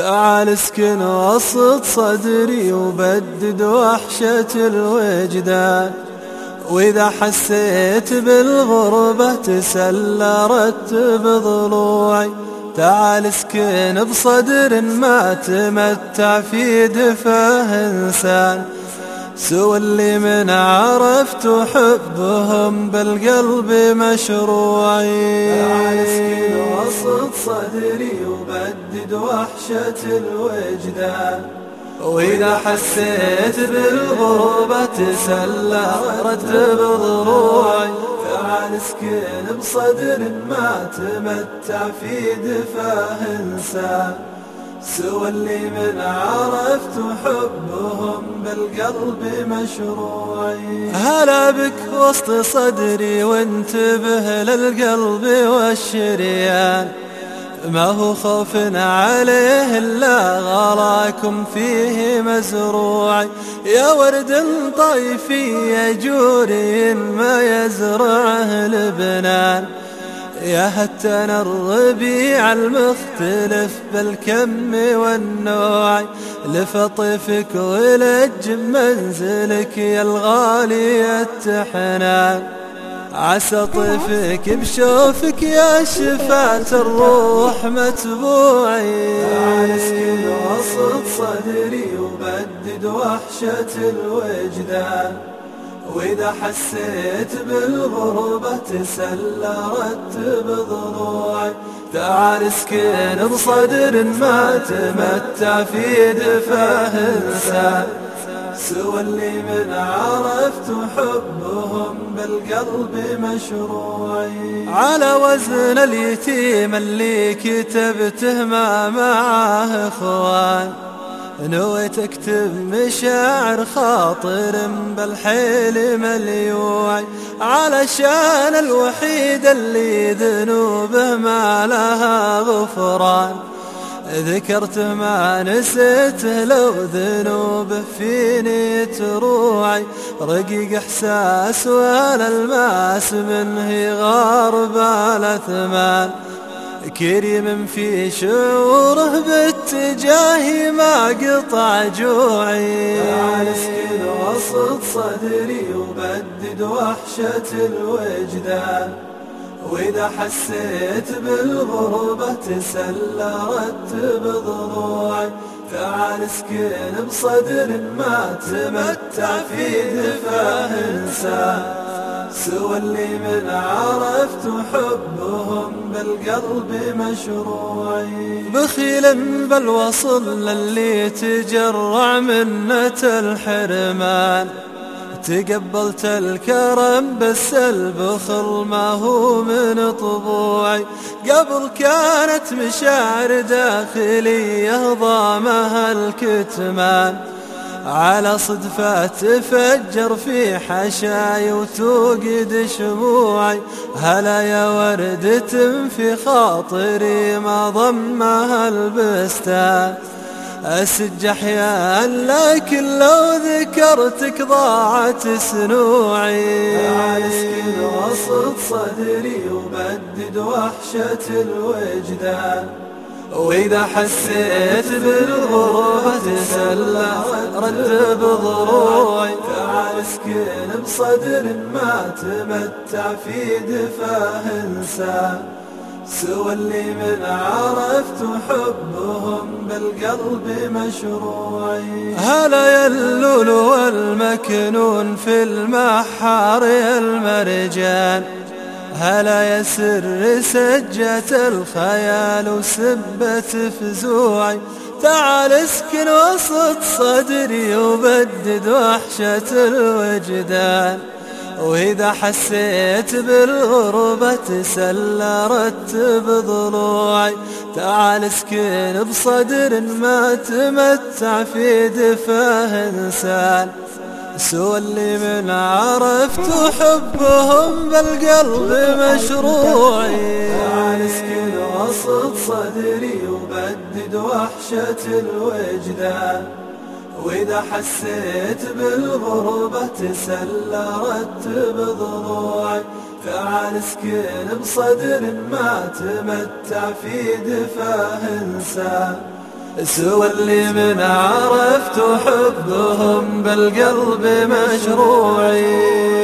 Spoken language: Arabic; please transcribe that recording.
تعال اسكن وسط صدري وبدد وحشة الوجدان. وإذا حسيت بالغربة تسلرت بضلوعي. تعال اسكن بصدر ما تمتع في دفاه إنسان. سوى اللي من عرفت حبهم بالقلب مشروعي تعال اسكن وسط صدري وبدد وحشة الوجدان. وإذا حسيت بالغربة تسلرت بضروعي. تعال اسكن بصدر ما تمتع في دفاه إنسان سوى اللي من عرفت حبهم بالقلب مشروعي هلا بك وسط صدري وانتبه للقلب والشريان. ما هو خوف عليه إلا غراكم فيه مزروع. يا ورد طيفي يا جوري ما يزرعه لبنان يا هتنا الربيع المختلف بالكم والنوع. لفطفك ولج منزلك يا الغالي التحنان عسى طيفك بشوفك يا شفاة الروح متبوعي. اسكن وسط صدري وبدد وحشة الوجدان. وإذا حسيت بالغربة تسلرت بضلوعي تعال اسكن بصدر ما تمتع في دفاه انسان سوى اللي من عرفت حبهم بالقلب مشروعي على وزن اليتيم اللي كتبته ما معاه إخوان. نويت اكتب مشاعر خاطر بالحيل مليوعي علشان الوحيد اللي ذنوبه ما لها غفران. ذكرت ما نسيته لو ذنوبه فيني تروعي. رقيق إحساس ولا الماس منه غارب الاثمان كريم في شعوره باتجاهي ما قطع جوعي. تعال اسكن وسط صدري وبدد وحشة الوجدان. وإذا حسيت بالغربة تسلرت بضروعي. تعال اسكن بصدر ما تمتع في دفاه انسان سوى اللي من عرفت حبهم بالقلب مشروعي بخيل بالوصل للي تجرع منة الحرمان. تقبلت الكرم بس البخل ما هو من طبوعي. قبل كانت مشاعر داخلية ضامها الكتمان. على صدفة تفجر في حشاي وتوقد شموعي. هلا يا وردة في خاطري ما ضمها البستان أسج أحيان لكن لو ذكرتك ضاعت سنوعي. اسكن وسط صدري وبدد وحشة الوجدان. وإذا حسيت بالغربة تسلى رد بضروعي. تعال اسكن بصدر ما تمتع في دفاه انسان سوى اللي من عرفت حبهم بالقلب مشروعي. هلا يا اللولو والمكنون في المحار المرجان؟ هلا يا سر سجة الخيال وسبة فزوعي تعال اسكن وسط صدري وبدد وحشة الوجدان. وإذا حسيت بالغربة تسلرت بضلوعي. تعال اسكن بصدر ما تمتع في دفاه إنسان. سوى اللي من عرفت حبهم بالقلب مشروعي. اسكن وسط صدري وبدد وحشة الوجدان. وإذا حسيت بالغربة تسلرت بضلوعي تعال اسكن بصدر ما تمتع في دفاه إنسان. سوى اللي من عرفت حبهم بالقلب مشروعي